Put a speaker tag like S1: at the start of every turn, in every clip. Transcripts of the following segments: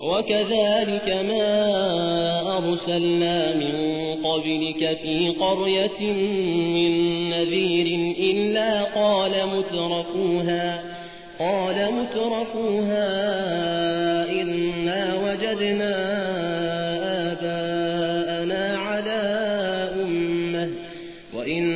S1: وكذلك ما أرسلنا من قبلك في قرية من نذير إلا قال مترفوها قال مترفوها إنا وجدنا آباءنا على أمة وإنا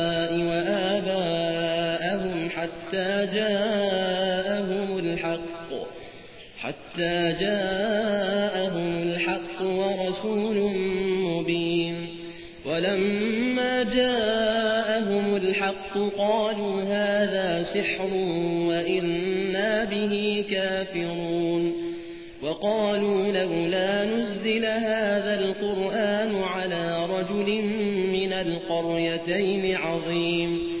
S1: حتى جاءهم الحق حتى جاءهم الحق ورسول مبين. ولما جاءهم الحق قالوا هذا سحر وإنا به كافرون. وقالوا لولا نزل هذا القرآن على رجل من القريتين عظيم.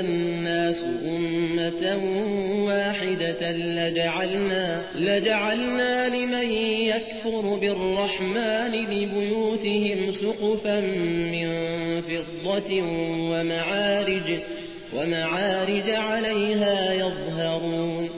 S1: الناس أمة واحدة لجعلنا, لجعلنا لمن يكفر بالرحمن لبيوتهم سقفا من فضة ومعارج, ومعارج عليها يظهر